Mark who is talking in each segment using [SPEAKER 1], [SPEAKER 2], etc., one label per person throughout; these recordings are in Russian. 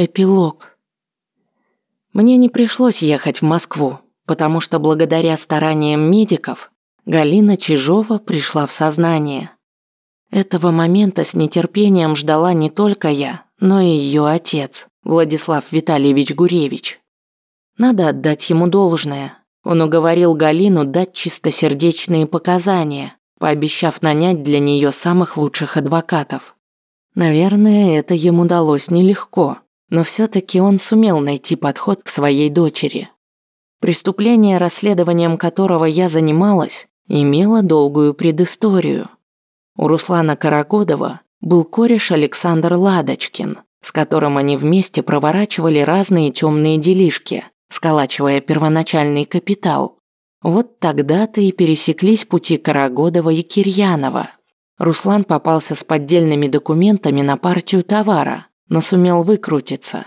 [SPEAKER 1] Эпилог. Мне не пришлось ехать в Москву, потому что благодаря стараниям медиков Галина Чижова пришла в сознание. Этого момента с нетерпением ждала не только я, но и ее отец, Владислав Витальевич Гуревич. Надо отдать ему должное. Он уговорил Галину дать чистосердечные показания, пообещав нанять для нее самых лучших адвокатов. Наверное, это ему далось нелегко, но все-таки он сумел найти подход к своей дочери. Преступление, расследованием которого я занималась, имело долгую предысторию. У Руслана Карагодова был кореш Александр Ладочкин, с которым они вместе проворачивали разные темные делишки, сколачивая первоначальный капитал. Вот тогда-то и пересеклись пути Карагодова и Кирьянова. Руслан попался с поддельными документами на партию товара, но сумел выкрутиться.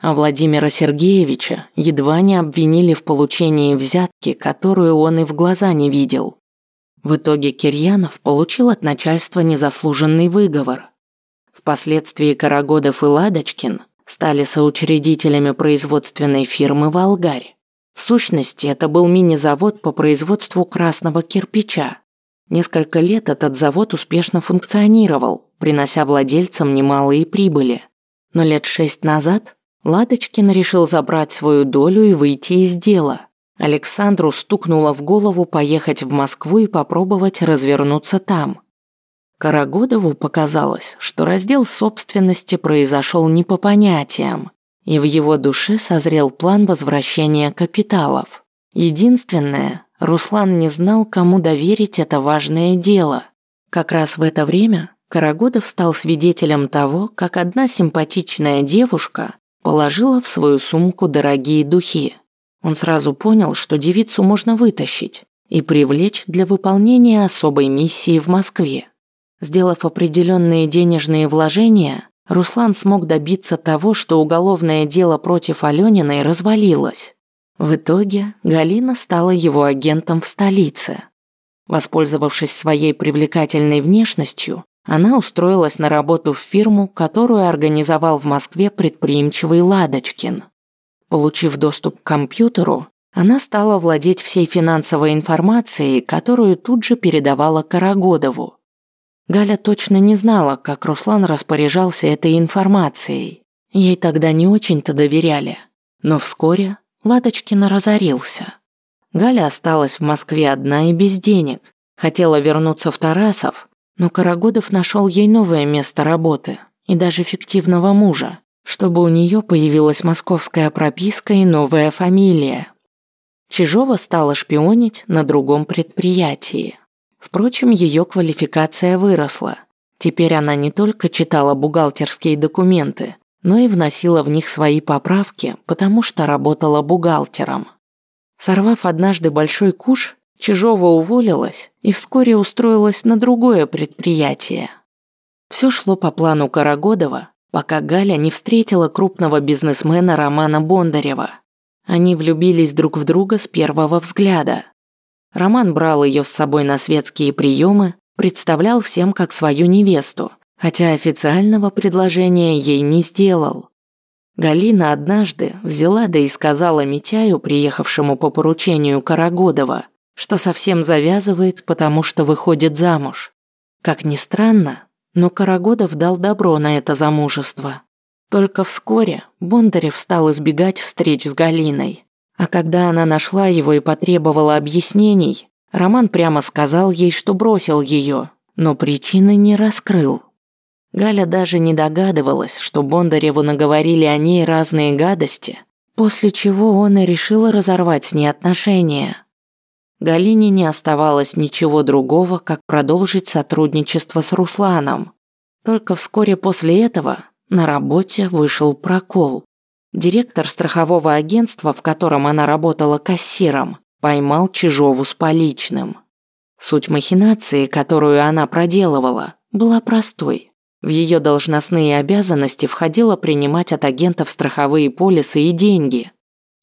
[SPEAKER 1] А Владимира Сергеевича едва не обвинили в получении взятки, которую он и в глаза не видел. В итоге Кирьянов получил от начальства незаслуженный выговор. Впоследствии Карагодов и Ладочкин стали соучредителями производственной фирмы «Волгарь». В сущности, это был мини-завод по производству красного кирпича. Несколько лет этот завод успешно функционировал, принося владельцам немалые прибыли. Но лет шесть назад Ладочкин решил забрать свою долю и выйти из дела. Александру стукнуло в голову поехать в Москву и попробовать развернуться там. Карагодову показалось, что раздел собственности произошел не по понятиям, и в его душе созрел план возвращения капиталов. Единственное, Руслан не знал, кому доверить это важное дело. Как раз в это время Карагодов стал свидетелем того, как одна симпатичная девушка положила в свою сумку дорогие духи. Он сразу понял, что девицу можно вытащить и привлечь для выполнения особой миссии в Москве. Сделав определенные денежные вложения, Руслан смог добиться того, что уголовное дело против Алёниной развалилось. В итоге Галина стала его агентом в столице. Воспользовавшись своей привлекательной внешностью, она устроилась на работу в фирму, которую организовал в Москве предприимчивый Ладочкин. Получив доступ к компьютеру, она стала владеть всей финансовой информацией, которую тут же передавала Карагодову. Галя точно не знала, как Руслан распоряжался этой информацией. Ей тогда не очень-то доверяли. Но вскоре Ладочкин разорился. Галя осталась в Москве одна и без денег. Хотела вернуться в Тарасов, но Карагодов нашел ей новое место работы и даже фиктивного мужа, чтобы у нее появилась московская прописка и новая фамилия. Чижова стала шпионить на другом предприятии. Впрочем, ее квалификация выросла. Теперь она не только читала бухгалтерские документы, но и вносила в них свои поправки, потому что работала бухгалтером. Сорвав однажды большой куш, Чижова уволилась и вскоре устроилась на другое предприятие. Все шло по плану Карагодова, пока Галя не встретила крупного бизнесмена Романа Бондарева. Они влюбились друг в друга с первого взгляда. Роман брал ее с собой на светские приемы, представлял всем как свою невесту, хотя официального предложения ей не сделал. Галина однажды взяла да и сказала Митяю, приехавшему по поручению Карагодова, что совсем завязывает, потому что выходит замуж. Как ни странно, но Карагодов дал добро на это замужество. Только вскоре Бондарев стал избегать встреч с Галиной. А когда она нашла его и потребовала объяснений, Роман прямо сказал ей, что бросил ее, но причины не раскрыл. Галя даже не догадывалась, что Бондареву наговорили о ней разные гадости, после чего он и решил разорвать с ней отношения. Галине не оставалось ничего другого, как продолжить сотрудничество с Русланом. Только вскоре после этого на работе вышел прокол. Директор страхового агентства, в котором она работала кассиром, поймал Чижову с поличным. Суть махинации, которую она проделывала, была простой. В ее должностные обязанности входило принимать от агентов страховые полисы и деньги.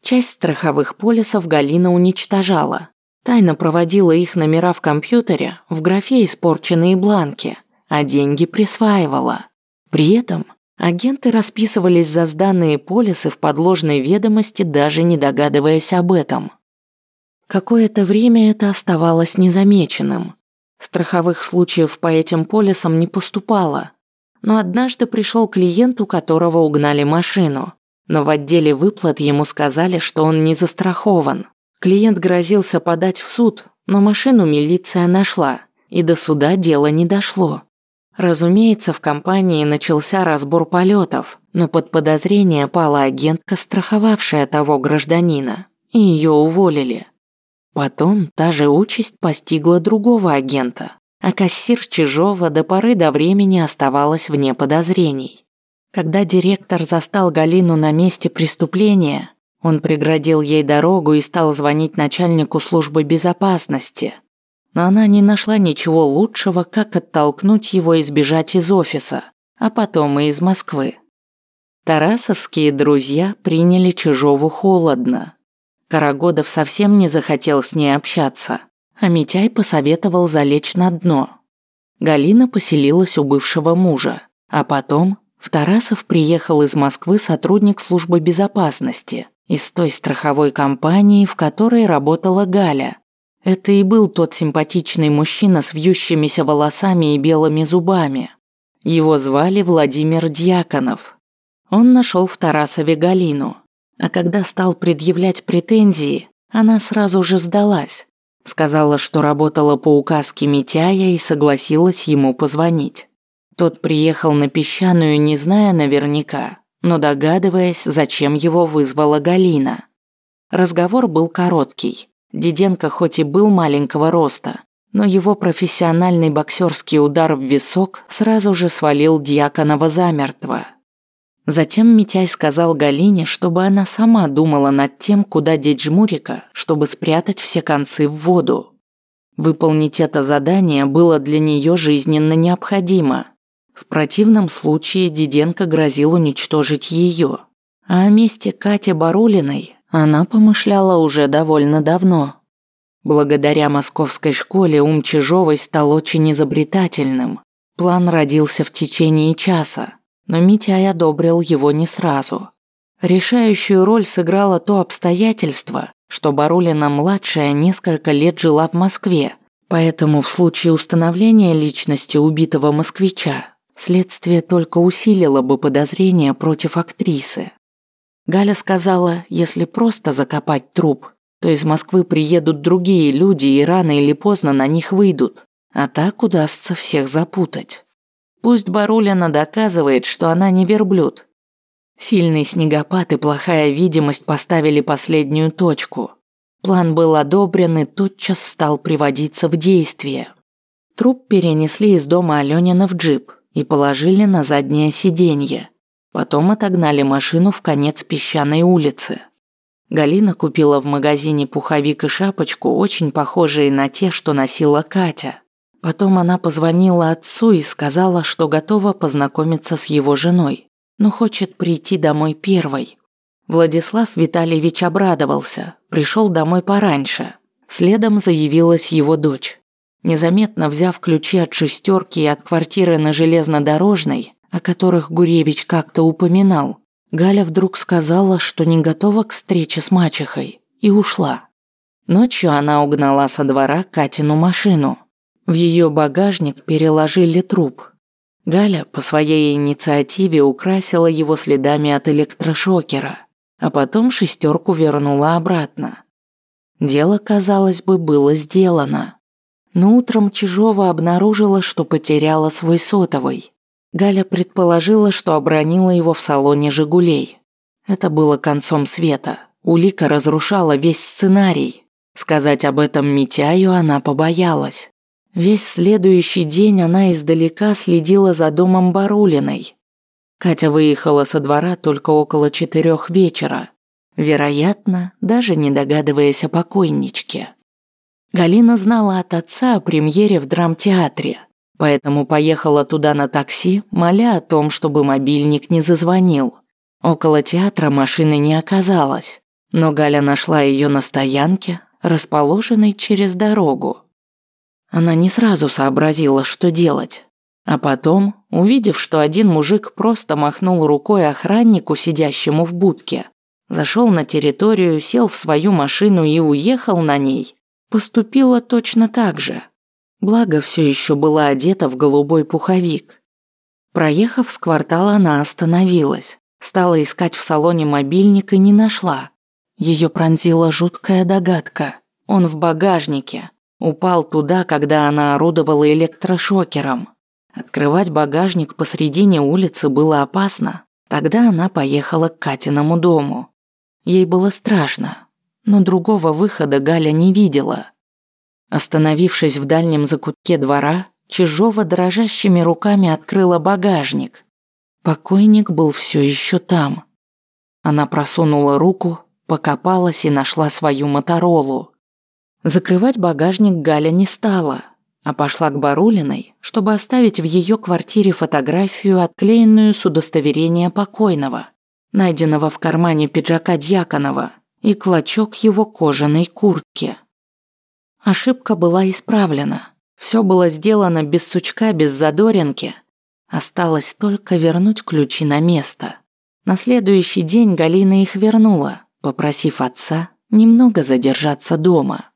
[SPEAKER 1] Часть страховых полисов Галина уничтожала, Тайно проводила их номера в компьютере в графе «Испорченные бланки», а деньги присваивала. При этом Агенты расписывались за сданные полисы в подложной ведомости, даже не догадываясь об этом. Какое-то время это оставалось незамеченным. Страховых случаев по этим полисам не поступало. Но однажды пришел клиент, у которого угнали машину. Но в отделе выплат ему сказали, что он не застрахован. Клиент грозился подать в суд, но машину милиция нашла, и до суда дело не дошло. Разумеется, в компании начался разбор полетов, но под подозрение пала агентка, страховавшая того гражданина, и ее уволили. Потом та же участь постигла другого агента, а кассир Чижова до поры до времени оставалась вне подозрений. Когда директор застал Галину на месте преступления, он преградил ей дорогу и стал звонить начальнику службы безопасности. Но она не нашла ничего лучшего, как оттолкнуть его и сбежать из офиса, а потом и из Москвы. Тарасовские друзья приняли Чижову холодно. Карагодов совсем не захотел с ней общаться, а Митяй посоветовал залечь на дно. Галина поселилась у бывшего мужа, а потом в Тарасов приехал из Москвы сотрудник службы безопасности из той страховой компании, в которой работала Галя. Это и был тот симпатичный мужчина с вьющимися волосами и белыми зубами. Его звали Владимир Дьяконов. Он нашел в Тарасове Галину, а когда стал предъявлять претензии, она сразу же сдалась. Сказала, что работала по указке Митяя и согласилась ему позвонить. Тот приехал на песчаную, не зная наверняка, но догадываясь, зачем его вызвала Галина. Разговор был короткий. Диденко хоть и был маленького роста, но его профессиональный боксерский удар в висок сразу же свалил Дьяконова замертво. Затем Митяй сказал Галине, чтобы она сама думала над тем, куда деть жмурика, чтобы спрятать все концы в воду. Выполнить это задание было для нее жизненно необходимо. В противном случае Диденко грозил уничтожить ее. А о месте Кати Барулиной она помышляла уже довольно давно. Благодаря московской школе ум Чижовой стал очень изобретательным. План родился в течение часа но Митяй одобрил его не сразу. Решающую роль сыграло то обстоятельство, что Барулина-младшая несколько лет жила в Москве, поэтому в случае установления личности убитого москвича следствие только усилило бы подозрения против актрисы. Галя сказала, если просто закопать труп, то из Москвы приедут другие люди и рано или поздно на них выйдут, а так удастся всех запутать. Пусть Барулина доказывает, что она не верблюд. Сильный снегопад и плохая видимость поставили последнюю точку. План был одобрен и тотчас стал приводиться в действие. Труп перенесли из дома Алёнина в джип и положили на заднее сиденье. Потом отогнали машину в конец песчаной улицы. Галина купила в магазине пуховик и шапочку, очень похожие на те, что носила Катя. Потом она позвонила отцу и сказала, что готова познакомиться с его женой, но хочет прийти домой первой. Владислав Витальевич обрадовался, пришел домой пораньше. Следом заявилась его дочь. Незаметно взяв ключи от шестерки и от квартиры на железнодорожной, о которых Гуревич как-то упоминал, Галя вдруг сказала, что не готова к встрече с мачехой, и ушла. Ночью она угнала со двора Катину машину – в ее багажник переложили труп. Галя по своей инициативе украсила его следами от электрошокера, а потом шестерку вернула обратно. Дело, казалось бы, было сделано. Но утром Чижова обнаружила, что потеряла свой сотовый. Галя предположила, что обронила его в салоне «Жигулей». Это было концом света. Улика разрушала весь сценарий. Сказать об этом Митяю она побоялась. Весь следующий день она издалека следила за домом Барулиной. Катя выехала со двора только около четырех вечера, вероятно, даже не догадываясь о покойничке. Галина знала от отца о премьере в драмтеатре, поэтому поехала туда на такси, моля о том, чтобы мобильник не зазвонил. Около театра машины не оказалось, но Галя нашла ее на стоянке, расположенной через дорогу. Она не сразу сообразила, что делать. А потом, увидев, что один мужик просто махнул рукой охраннику, сидящему в будке, зашел на территорию, сел в свою машину и уехал на ней, поступила точно так же. Благо, все еще была одета в голубой пуховик. Проехав с квартала, она остановилась. Стала искать в салоне мобильник и не нашла. Ее пронзила жуткая догадка. Он в багажнике. Упал туда, когда она орудовала электрошокером. Открывать багажник посредине улицы было опасно. Тогда она поехала к Катиному дому. Ей было страшно, но другого выхода Галя не видела. Остановившись в дальнем закутке двора, Чижова дрожащими руками открыла багажник. Покойник был все еще там. Она просунула руку, покопалась и нашла свою Моторолу. Закрывать багажник Галя не стала, а пошла к Барулиной, чтобы оставить в ее квартире фотографию, отклеенную с удостоверения покойного, найденного в кармане пиджака Дьяконова, и клочок его кожаной куртки. Ошибка была исправлена. Все было сделано без сучка, без задоринки. Осталось только вернуть ключи на место. На следующий день Галина их вернула, попросив отца немного задержаться дома.